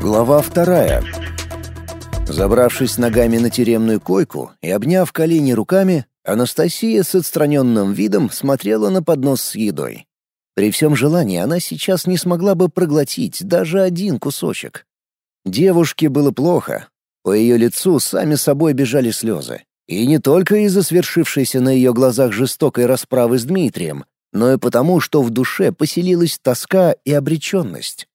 Глава вторая. Забравшись ногами на тюремную койку и обняв колени руками, Анастасия с отстраненным видом смотрела на поднос с едой. При всем желании она сейчас не смогла бы проглотить даже один кусочек. Девушке было плохо. По ее лицу сами собой бежали слезы. И не только из-за свершившейся на ее глазах жестокой расправы с Дмитрием, но и потому, что в душе поселилась тоска и обреченность.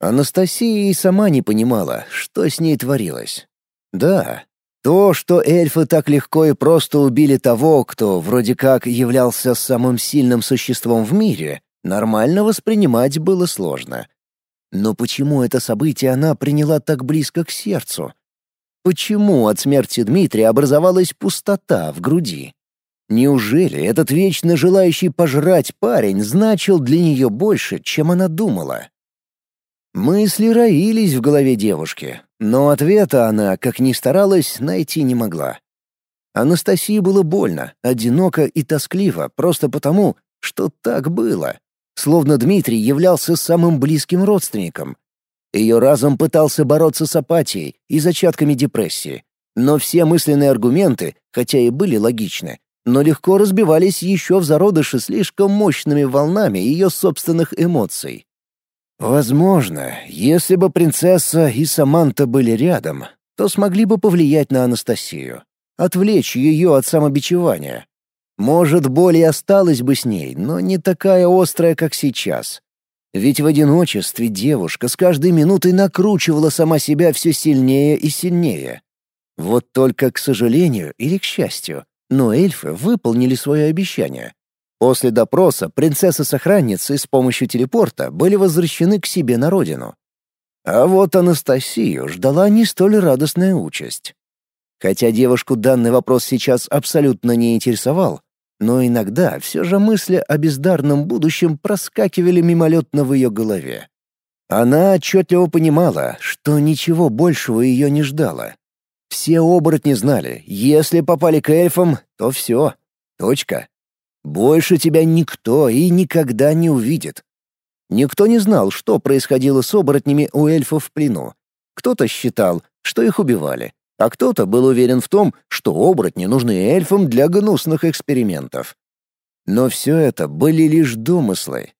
Анастасия и сама не понимала, что с ней творилось. Да, то, что эльфы так легко и просто убили того, кто вроде как являлся самым сильным существом в мире, нормально воспринимать было сложно. Но почему это событие она приняла так близко к сердцу? Почему от смерти Дмитрия образовалась пустота в груди? Неужели этот вечно желающий пожрать парень значил для нее больше, чем она думала? Мысли роились в голове девушки, но ответа она, как ни старалась, найти не могла. Анастасии было больно, одиноко и тоскливо, просто потому, что так было. Словно Дмитрий являлся самым близким родственником. Ее разум пытался бороться с апатией и зачатками депрессии. Но все мысленные аргументы, хотя и были логичны, но легко разбивались еще в зародыше слишком мощными волнами ее собственных эмоций. Возможно, если бы принцесса и Саманта были рядом, то смогли бы повлиять на Анастасию, отвлечь ее от самобичевания. Может, боль и осталась бы с ней, но не такая острая, как сейчас. Ведь в одиночестве девушка с каждой минутой накручивала сама себя все сильнее и сильнее. Вот только, к сожалению или к счастью, но эльфы выполнили свое обещание. После допроса охранницей с помощью телепорта были возвращены к себе на родину. А вот Анастасию ждала не столь радостная участь. Хотя девушку данный вопрос сейчас абсолютно не интересовал, но иногда все же мысли о бездарном будущем проскакивали мимолетно в ее голове. Она отчетливо понимала, что ничего большего ее не ждало. Все оборотни знали, если попали к эльфам, то все. Точка. Больше тебя никто и никогда не увидит. Никто не знал, что происходило с оборотнями у эльфов в плену. Кто-то считал, что их убивали, а кто-то был уверен в том, что оборотни нужны эльфам для гнусных экспериментов. Но все это были лишь домыслы.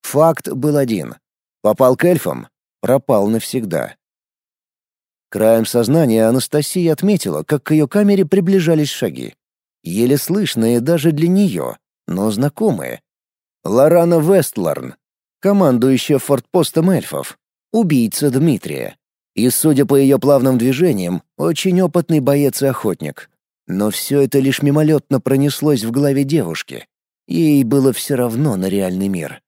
Факт был один. Попал к эльфам — пропал навсегда. Краем сознания Анастасия отметила, как к ее камере приближались шаги. Еле слышные даже для нее, но знакомые. Лорана Вестларн, командующая фортпостом эльфов, убийца Дмитрия. И, судя по ее плавным движениям, очень опытный боец и охотник. Но все это лишь мимолетно пронеслось в голове девушки. Ей было все равно на реальный мир.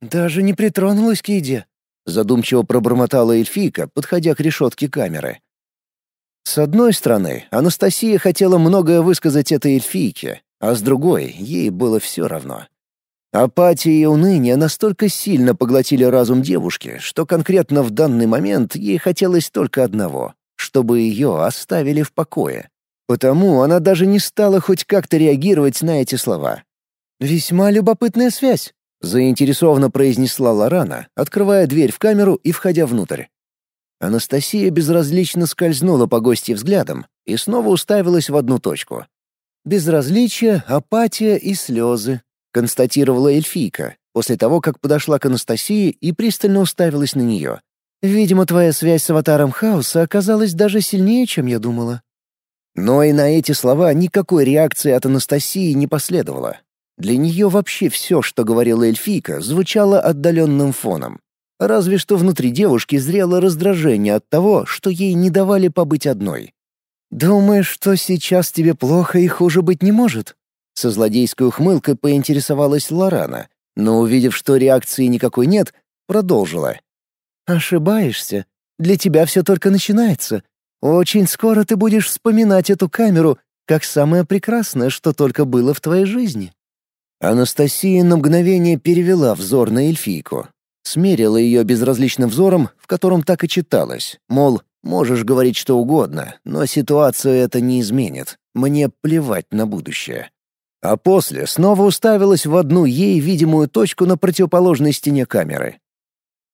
«Даже не притронулась к еде», — задумчиво пробормотала эльфийка, подходя к решетке камеры. С одной стороны, Анастасия хотела многое высказать этой эльфийке, а с другой ей было все равно. Апатия и уныние настолько сильно поглотили разум девушки, что конкретно в данный момент ей хотелось только одного — чтобы ее оставили в покое. Потому она даже не стала хоть как-то реагировать на эти слова. «Весьма любопытная связь», — заинтересованно произнесла Лорана, открывая дверь в камеру и входя внутрь. Анастасия безразлично скользнула по гостье взглядом и снова уставилась в одну точку. «Безразличие, апатия и слезы», — констатировала эльфийка, после того, как подошла к Анастасии и пристально уставилась на нее. «Видимо, твоя связь с аватаром хаоса оказалась даже сильнее, чем я думала». Но и на эти слова никакой реакции от Анастасии не последовало. Для нее вообще все, что говорила эльфийка, звучало отдаленным фоном. Разве что внутри девушки зрело раздражение от того, что ей не давали побыть одной. «Думаешь, что сейчас тебе плохо и хуже быть не может?» Со злодейской ухмылкой поинтересовалась Лорана, но, увидев, что реакции никакой нет, продолжила. «Ошибаешься. Для тебя все только начинается. Очень скоро ты будешь вспоминать эту камеру как самое прекрасное, что только было в твоей жизни». Анастасия на мгновение перевела взор на эльфийку, смерила ее безразличным взором, в котором так и читалось, мол, Можешь говорить что угодно, но ситуацию это не изменит. Мне плевать на будущее. А после снова уставилась в одну ей видимую точку на противоположной стене камеры.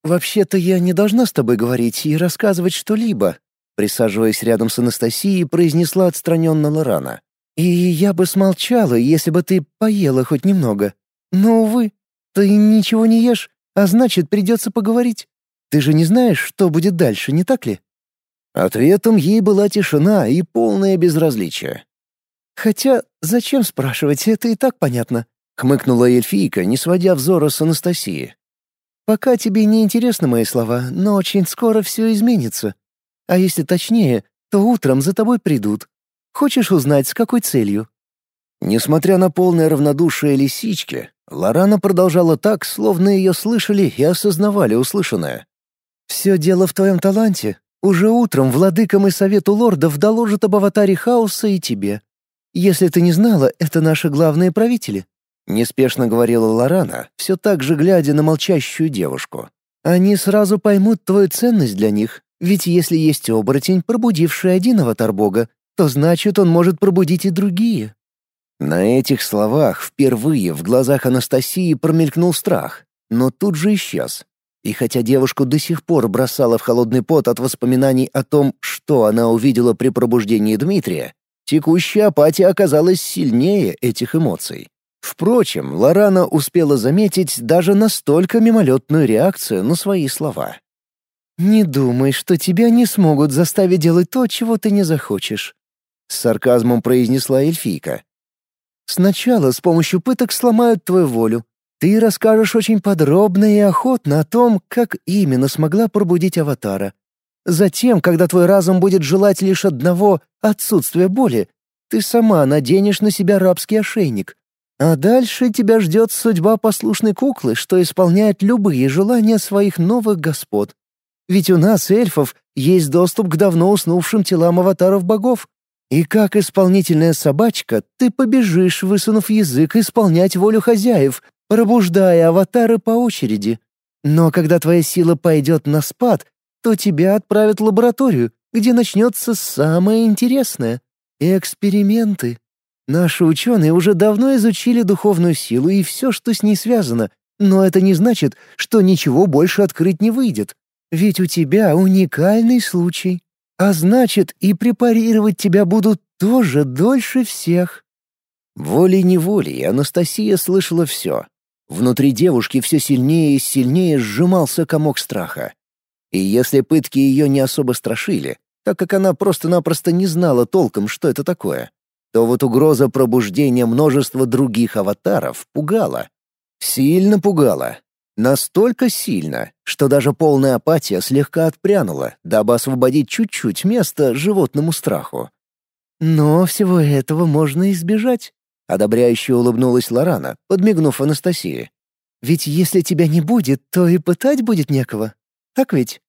«Вообще-то я не должна с тобой говорить и рассказывать что-либо», присаживаясь рядом с Анастасией, произнесла отстраненно Лорана. «И я бы смолчала, если бы ты поела хоть немного. Но, увы, ты ничего не ешь, а значит, придется поговорить. Ты же не знаешь, что будет дальше, не так ли?» Ответом ей была тишина и полное безразличие. «Хотя, зачем спрашивать, это и так понятно», — хмыкнула эльфийка, не сводя взора с Анастасии. Пока тебе не интересны мои слова, но очень скоро все изменится. А если точнее, то утром за тобой придут. Хочешь узнать, с какой целью?» Несмотря на полное равнодушие лисички, Лорана продолжала так, словно ее слышали и осознавали услышанное. «Все дело в твоем таланте. Уже утром владыкам и совету лордов доложат об аватаре хаоса и тебе. Если ты не знала, это наши главные правители. Неспешно говорила Лорана, все так же глядя на молчащую девушку. «Они сразу поймут твою ценность для них, ведь если есть оборотень, пробудивший один аватар бога, то значит, он может пробудить и другие». На этих словах впервые в глазах Анастасии промелькнул страх, но тут же исчез. И хотя девушку до сих пор бросала в холодный пот от воспоминаний о том, что она увидела при пробуждении Дмитрия, текущая апатия оказалась сильнее этих эмоций. Впрочем, Лорана успела заметить даже настолько мимолетную реакцию на свои слова. «Не думай, что тебя не смогут заставить делать то, чего ты не захочешь», — с сарказмом произнесла эльфийка. «Сначала с помощью пыток сломают твою волю. Ты расскажешь очень подробно и охотно о том, как именно смогла пробудить аватара. Затем, когда твой разум будет желать лишь одного — отсутствия боли, ты сама наденешь на себя рабский ошейник, а дальше тебя ждет судьба послушной куклы, что исполняет любые желания своих новых господ. Ведь у нас, эльфов, есть доступ к давно уснувшим телам аватаров богов. И как исполнительная собачка, ты побежишь, высунув язык, исполнять волю хозяев, пробуждая аватары по очереди. Но когда твоя сила пойдет на спад, то тебя отправят в лабораторию, где начнется самое интересное — эксперименты. Наши ученые уже давно изучили духовную силу и все, что с ней связано, но это не значит, что ничего больше открыть не выйдет. Ведь у тебя уникальный случай. А значит, и препарировать тебя будут тоже дольше всех. Волей-неволей Анастасия слышала все. Внутри девушки все сильнее и сильнее сжимался комок страха. И если пытки ее не особо страшили, так как она просто-напросто не знала толком, что это такое, то вот угроза пробуждения множества других аватаров пугала. Сильно пугала. Настолько сильно, что даже полная апатия слегка отпрянула, дабы освободить чуть-чуть места животному страху. «Но всего этого можно избежать», — одобряюще улыбнулась Лорана, подмигнув Анастасии. «Ведь если тебя не будет, то и пытать будет некого. Так ведь?»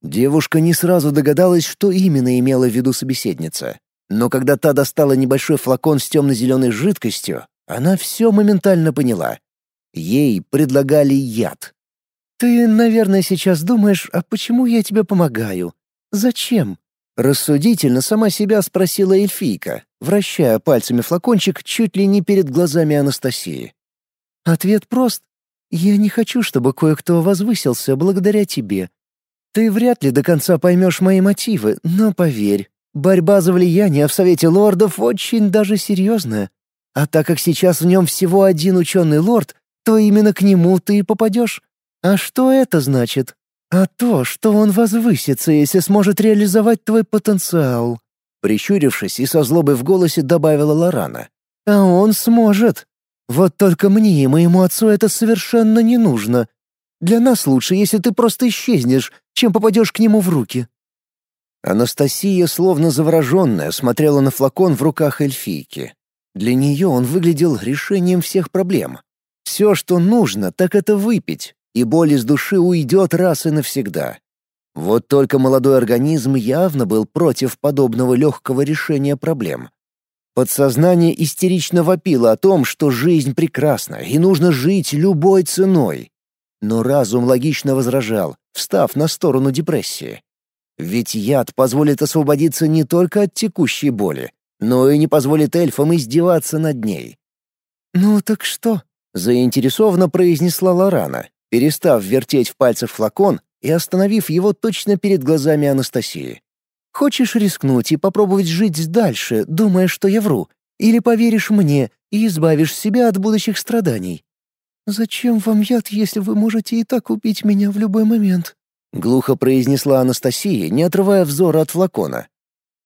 Девушка не сразу догадалась, что именно имела в виду собеседница. Но когда та достала небольшой флакон с темно-зеленой жидкостью, она все моментально поняла. Ей предлагали яд. «Ты, наверное, сейчас думаешь, а почему я тебе помогаю? Зачем?» Рассудительно сама себя спросила эльфийка, вращая пальцами флакончик чуть ли не перед глазами Анастасии. Ответ прост. «Я не хочу, чтобы кое-кто возвысился благодаря тебе. Ты вряд ли до конца поймешь мои мотивы, но поверь, Борьба за влияние в Совете лордов очень даже серьезная. А так как сейчас в нем всего один ученый лорд, то именно к нему ты и попадешь. А что это значит? А то, что он возвысится, если сможет реализовать твой потенциал. Прищурившись и со злобой в голосе добавила Лорана. А он сможет. Вот только мне и моему отцу это совершенно не нужно. Для нас лучше, если ты просто исчезнешь, чем попадешь к нему в руки. Анастасия, словно завороженная, смотрела на флакон в руках эльфийки. Для нее он выглядел решением всех проблем. Все, что нужно, так это выпить, и боль из души уйдет раз и навсегда. Вот только молодой организм явно был против подобного легкого решения проблем. Подсознание истерично вопило о том, что жизнь прекрасна и нужно жить любой ценой. Но разум логично возражал, встав на сторону депрессии. Ведь яд позволит освободиться не только от текущей боли, но и не позволит эльфам издеваться над ней. «Ну так что?» — заинтересованно произнесла Лорана, перестав вертеть в пальцах флакон и остановив его точно перед глазами Анастасии. «Хочешь рискнуть и попробовать жить дальше, думая, что я вру? Или поверишь мне и избавишь себя от будущих страданий?» «Зачем вам яд, если вы можете и так убить меня в любой момент?» — глухо произнесла Анастасия, не отрывая взора от флакона.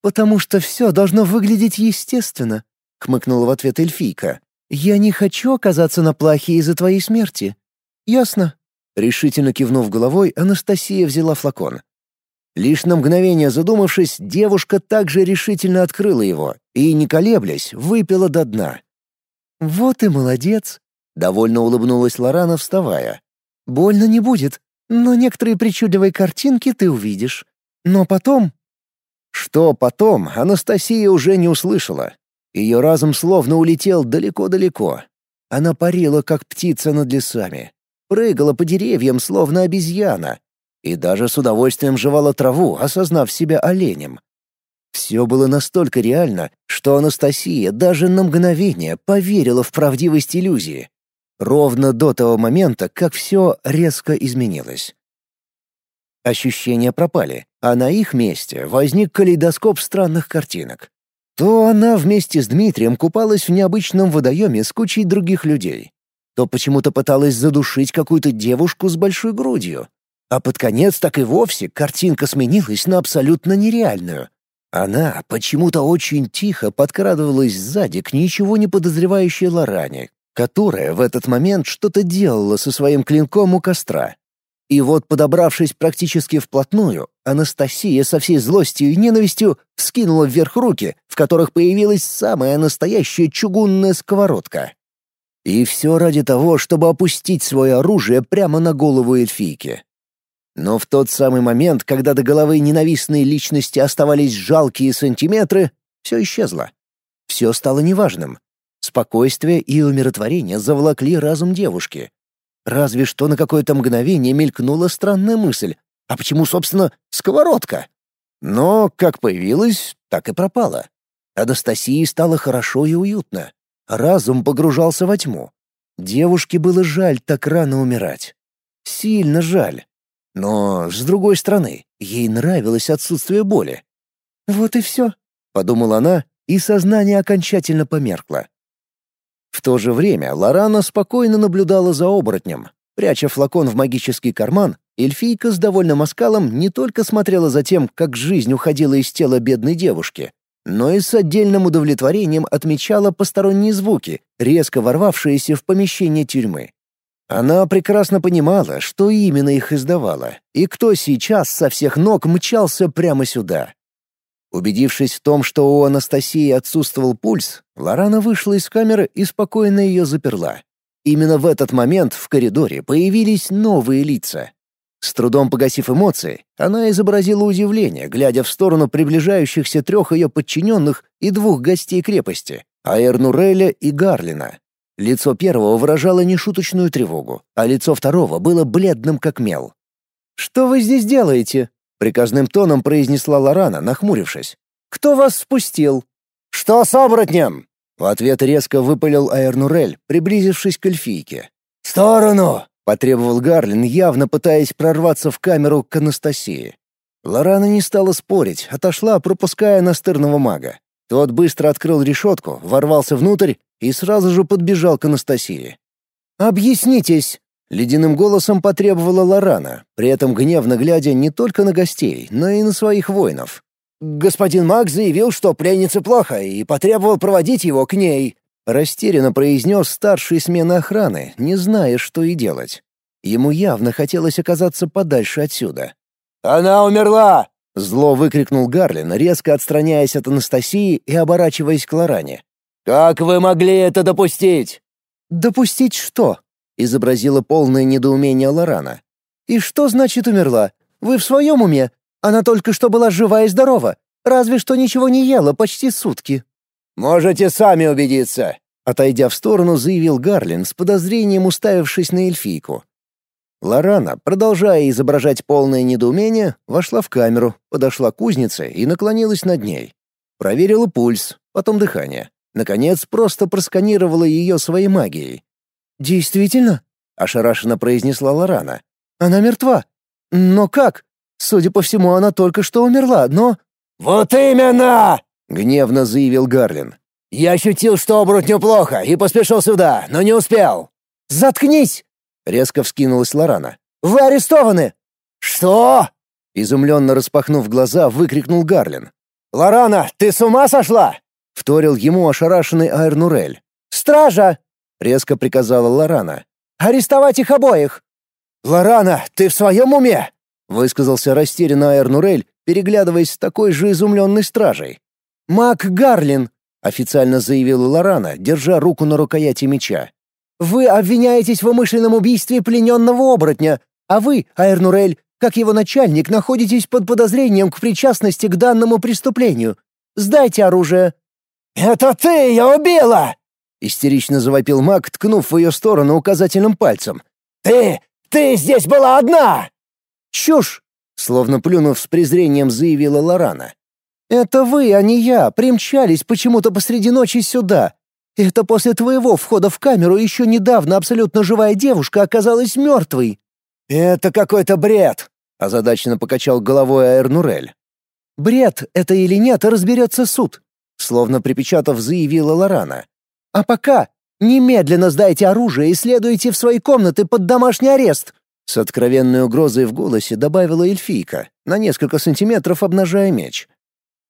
«Потому что все должно выглядеть естественно», — хмыкнула в ответ эльфийка. «Я не хочу оказаться на плахе из-за твоей смерти. Ясно?» Решительно кивнув головой, Анастасия взяла флакон. Лишь на мгновение задумавшись, девушка также решительно открыла его и, не колеблясь, выпила до дна. «Вот и молодец!» — довольно улыбнулась Лорана, вставая. «Больно не будет, но некоторые причудливые картинки ты увидишь. Но потом...» Что потом, Анастасия уже не услышала. Ее разум словно улетел далеко-далеко. Она парила, как птица над лесами. Прыгала по деревьям, словно обезьяна. И даже с удовольствием жевала траву, осознав себя оленем. Все было настолько реально, что Анастасия даже на мгновение поверила в правдивость иллюзии. Ровно до того момента, как все резко изменилось. Ощущения пропали, а на их месте возник калейдоскоп странных картинок. То она вместе с Дмитрием купалась в необычном водоеме с кучей других людей, то почему-то пыталась задушить какую-то девушку с большой грудью. А под конец так и вовсе картинка сменилась на абсолютно нереальную. Она почему-то очень тихо подкрадывалась сзади к ничего не подозревающей Лоране, которая в этот момент что-то делала со своим клинком у костра. И вот, подобравшись практически вплотную, Анастасия со всей злостью и ненавистью вскинула вверх руки, в которых появилась самая настоящая чугунная сковородка. И все ради того, чтобы опустить свое оружие прямо на голову эльфийки. Но в тот самый момент, когда до головы ненавистной личности оставались жалкие сантиметры, все исчезло. Все стало неважным. Спокойствие и умиротворение заволокли разум девушки. Разве что на какое-то мгновение мелькнула странная мысль. А почему, собственно, сковородка? Но как появилась, так и пропала. Анастасии стало хорошо и уютно. Разум погружался во тьму. Девушке было жаль так рано умирать. Сильно жаль. Но, с другой стороны, ей нравилось отсутствие боли. «Вот и все», — подумала она, и сознание окончательно померкло. В то же время Лорана спокойно наблюдала за оборотнем. Пряча флакон в магический карман, эльфийка с довольным оскалом не только смотрела за тем, как жизнь уходила из тела бедной девушки, но и с отдельным удовлетворением отмечала посторонние звуки, резко ворвавшиеся в помещение тюрьмы. Она прекрасно понимала, что именно их издавало, и кто сейчас со всех ног мчался прямо сюда. Убедившись в том, что у Анастасии отсутствовал пульс, Лорана вышла из камеры и спокойно ее заперла. Именно в этот момент в коридоре появились новые лица. С трудом погасив эмоции, она изобразила удивление, глядя в сторону приближающихся трех ее подчиненных и двух гостей крепости — Аэрнуреля и Гарлина. Лицо первого выражало нешуточную тревогу, а лицо второго было бледным как мел. «Что вы здесь делаете?» Приказным тоном произнесла Лорана, нахмурившись. «Кто вас спустил?» «Что с оборотнем?» В ответ резко выпалил Аэрнурель, приблизившись к эльфийке. «В сторону!» — потребовал Гарлин, явно пытаясь прорваться в камеру к Анастасии. Лорана не стала спорить, отошла, пропуская настырного мага. Тот быстро открыл решетку, ворвался внутрь и сразу же подбежал к Анастасии. «Объяснитесь!» Ледяным голосом потребовала Лорана, при этом гневно глядя не только на гостей, но и на своих воинов. «Господин Мак заявил, что пленнице плохо, и потребовал проводить его к ней», — растерянно произнес старший смены охраны, не зная, что и делать. Ему явно хотелось оказаться подальше отсюда. «Она умерла!» — зло выкрикнул Гарлин, резко отстраняясь от Анастасии и оборачиваясь к Лоране. «Как вы могли это допустить?» «Допустить что?» — изобразила полное недоумение Лорана. «И что значит умерла? Вы в своем уме? Она только что была жива и здорова, разве что ничего не ела почти сутки». «Можете сами убедиться», — отойдя в сторону, заявил Гарлин с подозрением уставившись на эльфийку. Лорана, продолжая изображать полное недоумение, вошла в камеру, подошла к кузнице и наклонилась над ней. Проверила пульс, потом дыхание. Наконец, просто просканировала ее своей магией. «Действительно?» — ошарашенно произнесла Лорана. «Она мертва. Но как? Судя по всему, она только что умерла, но...» «Вот именно!» — гневно заявил Гарлин. «Я ощутил, что оборотню плохо, и поспешил сюда, но не успел». «Заткнись!» — резко вскинулась Лорана. «Вы арестованы!» «Что?» — изумленно распахнув глаза, выкрикнул Гарлин. «Лорана, ты с ума сошла?» — вторил ему ошарашенный Айрнурель. «Стража!» — резко приказала Лорана. «Арестовать их обоих!» «Лорана, ты в своем уме?» — высказался растерянно Айрнурель, переглядываясь с такой же изумленной стражей. «Мак Гарлин!» — официально заявила Лорана, держа руку на рукояти меча. «Вы обвиняетесь в умышленном убийстве плененного оборотня, а вы, Айрнурель, как его начальник, находитесь под подозрением к причастности к данному преступлению. Сдайте оружие!» «Это ты ее убила!» — истерично завопил маг, ткнув в ее сторону указательным пальцем. «Ты! Ты здесь была одна!» «Чушь!» — словно плюнув с презрением, заявила Лорана. «Это вы, а не я, примчались почему-то посреди ночи сюда. Это после твоего входа в камеру еще недавно абсолютно живая девушка оказалась мертвой». «Это какой-то бред!» — озадаченно покачал головой Аэрнурель. «Бред это или нет, разберется суд», — словно припечатав, заявила Лорана. «А пока немедленно сдайте оружие и следуйте в свои комнаты под домашний арест». С откровенной угрозой в голосе добавила эльфийка, на несколько сантиметров обнажая меч.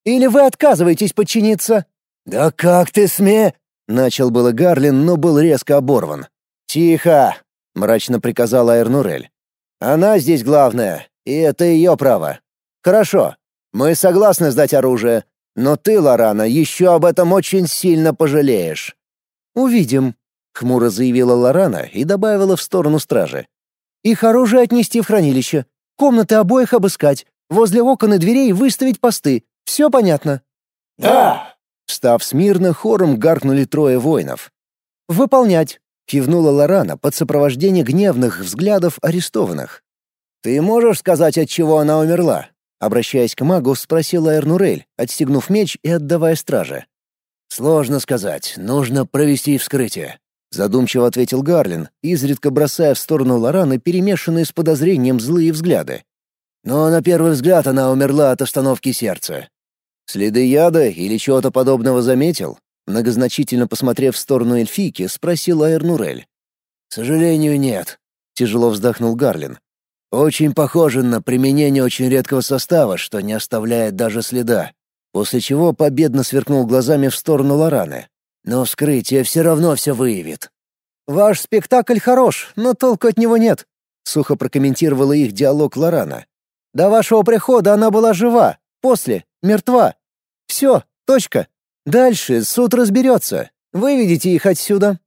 «Или вы отказываетесь подчиниться?» «Да как ты сме...» — начал было Гарлин, но был резко оборван. «Тихо!» — мрачно приказал Айрнурель. «Она здесь главная, и это ее право. Хорошо, мы согласны сдать оружие, но ты, Лорана, еще об этом очень сильно пожалеешь». «Увидим», — хмуро заявила Лорана и добавила в сторону стражи. «Их оружие отнести в хранилище, комнаты обоих обыскать, возле окон и дверей выставить посты. Все понятно?» «Да!» Встав смирно, хором гаркнули трое воинов. «Выполнять!» — кивнула Лорана под сопровождение гневных взглядов арестованных. «Ты можешь сказать, от чего она умерла?» Обращаясь к магу, спросил Эрнурель, отстегнув меч и отдавая страже. «Сложно сказать, нужно провести вскрытие», — задумчиво ответил Гарлин, изредка бросая в сторону Лораны перемешанные с подозрением злые взгляды. «Но на первый взгляд она умерла от остановки сердца. Следы яда или чего-то подобного заметил?» Многозначительно посмотрев в сторону эльфийки, спросил Айрнурель. «К сожалению, нет», — тяжело вздохнул Гарлин. Очень похоже на применение очень редкого состава, что не оставляет даже следа. После чего победно сверкнул глазами в сторону Лораны. Но вскрытие все равно все выявит. «Ваш спектакль хорош, но толку от него нет», — сухо прокомментировала их диалог Лорана. «До вашего прихода она была жива, после — мертва. Все, точка. Дальше суд разберется. Выведите их отсюда».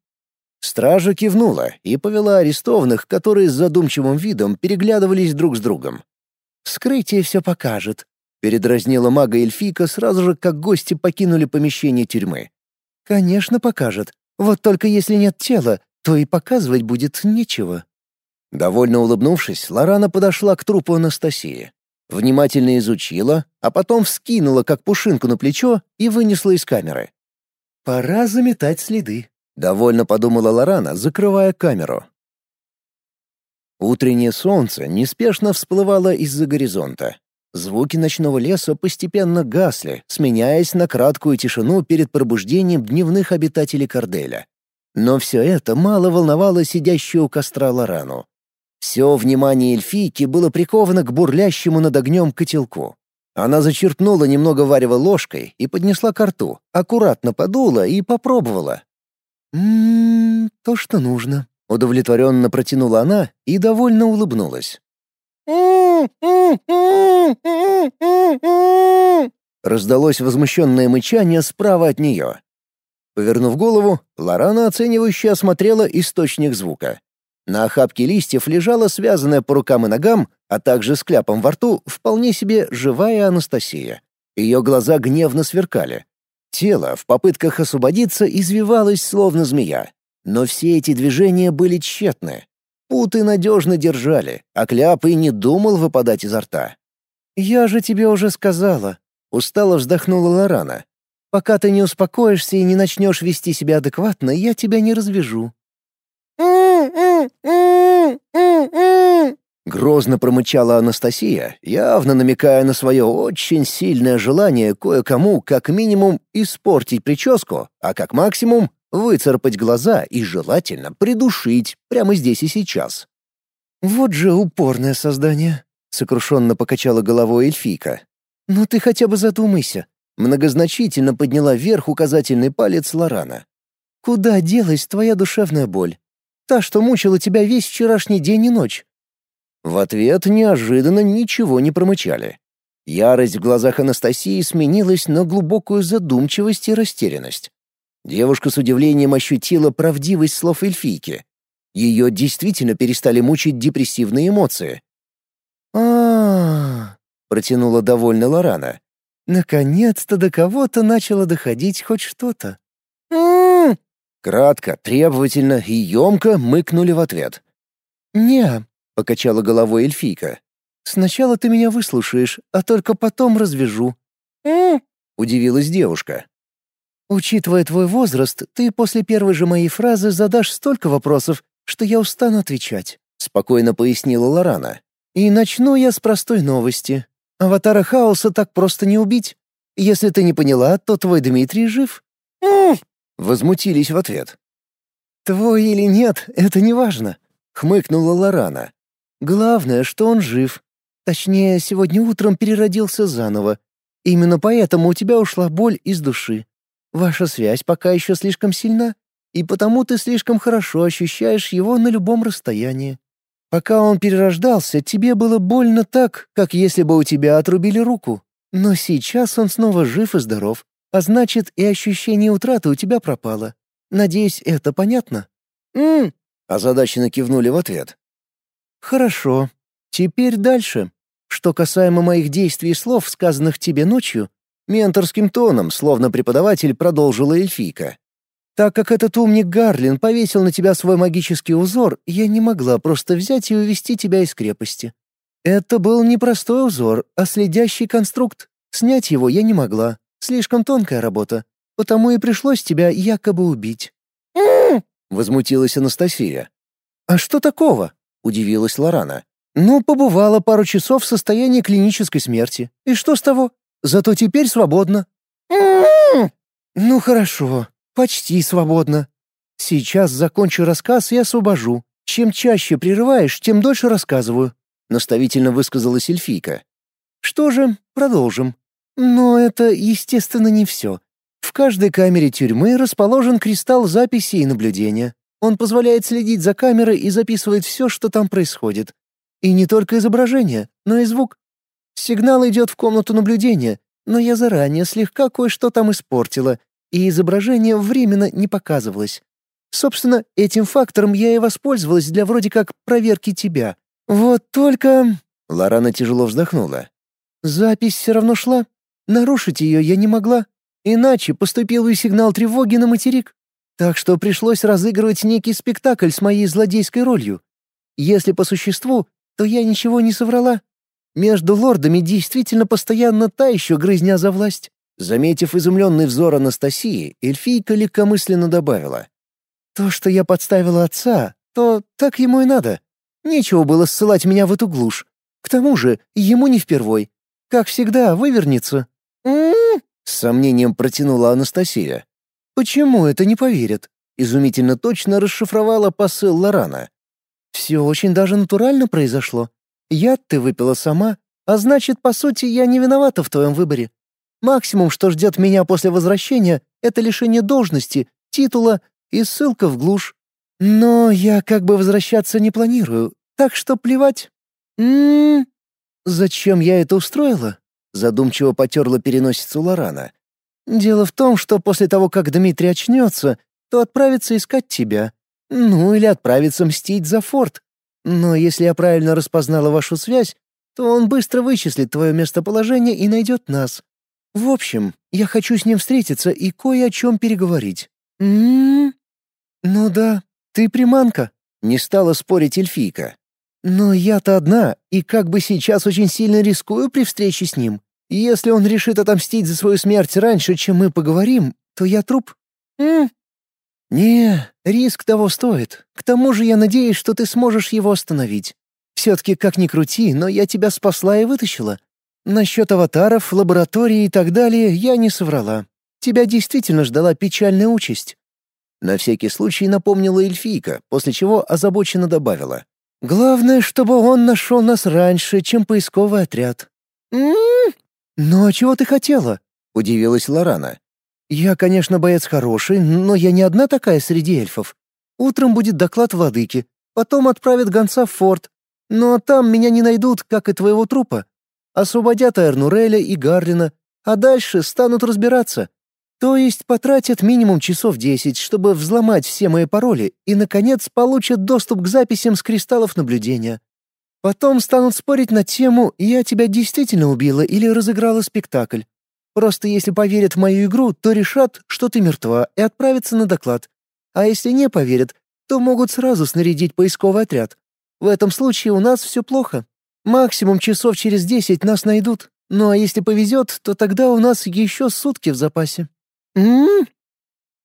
Стража кивнула и повела арестованных, которые с задумчивым видом переглядывались друг с другом. «Вскрытие все покажет», — передразнила мага эльфийка сразу же, как гости покинули помещение тюрьмы. «Конечно, покажет. Вот только если нет тела, то и показывать будет нечего». Довольно улыбнувшись, Лорана подошла к трупу Анастасии. Внимательно изучила, а потом вскинула, как пушинку на плечо, и вынесла из камеры. «Пора заметать следы», — довольно подумала Лорана, закрывая камеру. Утреннее солнце неспешно всплывало из-за горизонта. Звуки ночного леса постепенно гасли, сменяясь на краткую тишину перед пробуждением дневных обитателей Корделя. Но все это мало волновало сидящую у костра Лорану. Все внимание эльфийки было приковано к бурлящему над огнем котелку. Она зачерпнула немного варева ложкой и поднесла ко рту, аккуратно подула и попробовала. «М-м, то, что нужно», — удовлетворенно протянула она и довольно улыбнулась. Раздалось возмущенное мычание справа от нее. Повернув голову, Лорана оценивающе осмотрела источник звука. На охапке листьев лежала связанная по рукам и ногам, а также с кляпом во рту, вполне себе живая Анастасия. Ее глаза гневно сверкали. Тело в попытках освободиться извивалось, словно змея. Но все эти движения были тщетны. Путы надежно держали, а кляп и не думал выпадать изо рта. «Я же тебе уже сказала», — устало вздохнула Лорана. «Пока ты не успокоишься и не начнешь вести себя адекватно, я тебя не развяжу». Грозно промычала Анастасия, явно намекая на свое очень сильное желание кое-кому как минимум испортить прическу, а как максимум выцарапать глаза и желательно придушить прямо здесь и сейчас. «Вот же упорное создание», — сокрушенно покачала головой эльфийка. «Ну ты хотя бы задумайся». Многозначительно подняла вверх указательный палец Лорана. «Куда делась твоя душевная боль? Та, что мучила тебя весь вчерашний день и ночь. В ответ неожиданно ничего не промычали. Ярость в глазах Анастасии сменилась на глубокую задумчивость и растерянность. Девушка с удивлением ощутила правдивость слов эльфийки. Ее действительно перестали мучить депрессивные эмоции. а протянула довольно Лорана. «Наконец-то до кого-то начало доходить хоть что-то». Кратко, требовательно и емко мыкнули в ответ. «Не, — покачала головой эльфийка. «Сначала ты меня выслушаешь, а только потом развяжу». «М-м-м», удивилась девушка. «Учитывая твой возраст, ты после первой же моей фразы задашь столько вопросов, что я устану отвечать», — спокойно пояснила Лорана. «И начну я с простой новости. Аватара Хаоса так просто не убить. Если ты не поняла, то твой Дмитрий жив». «М-м-м», возмутились в ответ. «Твой или нет, это не важно», — хмыкнула Лорана. Главное, что он жив. Точнее, сегодня утром переродился заново. Именно поэтому у тебя ушла боль из души. Ваша связь пока еще слишком сильна, и потому ты слишком хорошо ощущаешь его на любом расстоянии. Пока он перерождался, тебе было больно так, как если бы у тебя отрубили руку. Но сейчас он снова жив и здоров, а значит, и ощущение утраты у тебя пропало. Надеюсь, это понятно? «М-м», озадаченно кивнули в ответ. «Хорошо. Теперь дальше. Что касаемо моих действий и слов, сказанных тебе ночью, менторским тоном, словно преподаватель, продолжила эльфийка. Так как этот умник Гарлин повесил на тебя свой магический узор, я не могла просто взять и увести тебя из крепости. Это был не простой узор, а следящий конструкт. Снять его я не могла. Слишком тонкая работа. Потому и пришлось тебя якобы убить. возмутилась Анастасия. «А что такого?» удивилась Лорана. «Ну, побывала пару часов в состоянии клинической смерти. И что с того? Зато теперь свободна». «Ну хорошо, почти свободна. Сейчас закончу рассказ и освобожу. Чем чаще прерываешь, тем дольше рассказываю», — наставительно высказалась эльфийка. «Что же, продолжим. Но это, естественно, не все. В каждой камере тюрьмы расположен кристалл записи и наблюдения. Он позволяет следить за камерой и записывает все, что там происходит. И не только изображение, но и звук. Сигнал идет в комнату наблюдения, но я заранее слегка кое-что там испортила, и изображение временно не показывалось. Собственно, этим фактором я и воспользовалась для вроде как проверки тебя. Вот только...» Лорана тяжело вздохнула. «Запись все равно шла. Нарушить ее я не могла. Иначе поступил и сигнал тревоги на материк. Так что пришлось разыгрывать некий спектакль с моей злодейской ролью. Если по существу, то я ничего не соврала. Между лордами действительно постоянно та еще грызня за власть. Заметив изумленный взор Анастасии, эльфийка легкомысленно добавила. «То, что я подставила отца, то так ему и надо. Нечего было ссылать меня в эту глушь. К тому же, ему не впервой. Как всегда, вывернется». «М-м-м», с сомнением протянула Анастасия. «Почему это не поверят?» — изумительно точно расшифровала посыл Лорана. «Все очень даже натурально произошло. Яд ты выпила сама, а значит, по сути, я не виновата в твоем выборе. Максимум, что ждет меня после возвращения, это лишение должности, титула и ссылка в глушь. Но я как бы возвращаться не планирую, так что плевать. М Зачем я это устроила? Задумчиво потерла переносицу Лорана. Дело в том, что после того, как Дмитрий очнется, то отправится искать тебя. Ну, или отправится мстить за форт. Но если я правильно распознала вашу связь, то он быстро вычислит твое местоположение и найдет нас. В общем, я хочу с ним встретиться и кое о чем переговорить. М -м -м. Ну да, ты приманка. Не стала спорить эльфийка. Но я-то одна, и как бы сейчас очень сильно рискую при встрече с ним. Если он решит отомстить за свою смерть раньше, чем мы поговорим, то я труп. М «Не, риск того стоит. К тому же я надеюсь, что ты сможешь его остановить. Все-таки как ни крути, но я тебя спасла и вытащила. Насчет аватаров, лаборатории и так далее я не соврала. Тебя действительно ждала печальная участь». На всякий случай напомнила эльфийка, после чего озабоченно добавила. «Главное, чтобы он нашел нас раньше, чем поисковый отряд». «М-м-м! Ну а чего ты хотела?» — удивилась Лорана. «Я, конечно, боец хороший, но я не одна такая среди эльфов. Утром будет доклад владыки, потом отправят гонца в форт. Но там меня не найдут, как и твоего трупа. Освободят Эрнуреля и Гарлина, а дальше станут разбираться. То есть потратят минимум часов десять, чтобы взломать все мои пароли и, наконец, получат доступ к записям с кристаллов наблюдения. Потом станут спорить на тему, я тебя действительно убила или разыграла спектакль. Просто если поверят в мою игру, то решат, что ты мертва, и отправятся на доклад. А если не поверят, то могут сразу снарядить поисковый отряд. В этом случае у нас все плохо. Максимум часов через десять нас найдут. Ну а если повезет, то тогда у нас еще сутки в запасе. М?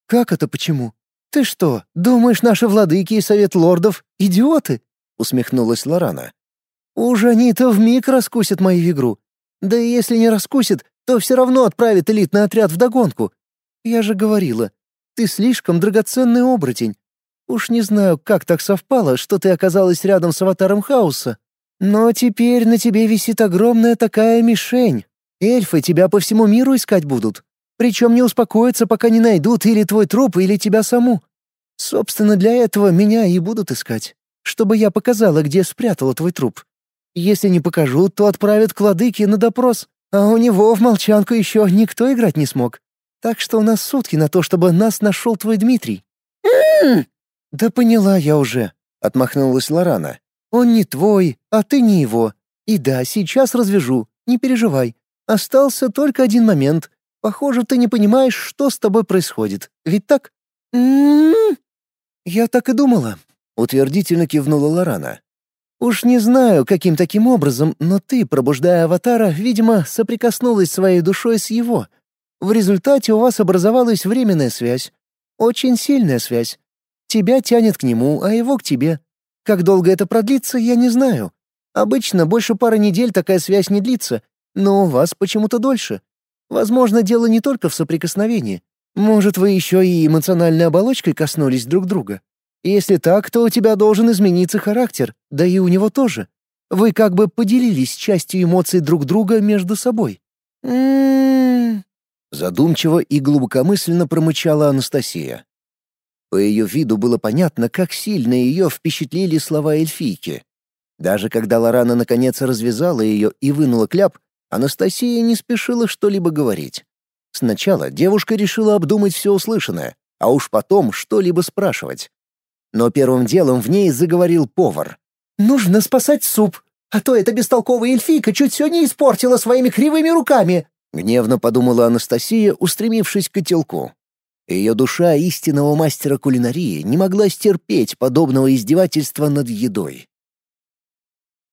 Как это почему? Ты что, думаешь, наши владыки и совет лордов — идиоты? Усмехнулась Лорана. Уж они-то вмиг раскусят мою игру. Да и если не раскусят, то все равно отправит элитный отряд в догонку. Я же говорила, ты слишком драгоценный оборотень. Уж не знаю, как так совпало, что ты оказалась рядом с аватаром хаоса. Но теперь на тебе висит огромная такая мишень. Эльфы тебя по всему миру искать будут. Причем не успокоятся, пока не найдут или твой труп, или тебя саму. Собственно, для этого меня и будут искать. Чтобы я показала, где спрятала твой труп. Если не покажу, то отправят к владыке на допрос. А у него в молчанку еще никто играть не смог. Так что у нас сутки на то, чтобы нас нашел твой Дмитрий». «Да поняла я уже», — отмахнулась Лорана. «Он не твой, а ты не его. И да, сейчас развяжу, не переживай. Остался только один момент. Похоже, ты не понимаешь, что с тобой происходит. Ведь так?» «М-м-м». «Я так и думала», — утвердительно кивнула Лорана. Уж не знаю, каким таким образом, но ты, пробуждая аватара, видимо, соприкоснулась своей душой с его. В результате у вас образовалась временная связь. Очень сильная связь. Тебя тянет к нему, а его к тебе. Как долго это продлится, я не знаю. Обычно больше пары недель такая связь не длится, но у вас почему-то дольше. Возможно, дело не только в соприкосновении. Может, вы еще и эмоциональной оболочкой коснулись друг друга. Если так, то у тебя должен измениться характер, да и у него тоже. Вы как бы поделились частью эмоций друг друга между собой. М-м-м. Задумчиво и глубокомысленно промычала Анастасия. По ее виду было понятно, как сильно ее впечатлили слова эльфийки. Даже когда Лорана наконец развязала ее и вынула кляп, Анастасия не спешила что-либо говорить. Сначала девушка решила обдумать все услышанное, а уж потом что-либо спрашивать. Но первым делом в ней заговорил повар. «Нужно спасать суп, а то эта бестолковая эльфийка чуть все не испортила своими кривыми руками!» Гневно подумала Анастасия, устремившись к котелку. Ее душа истинного мастера кулинарии не могла стерпеть подобного издевательства над едой.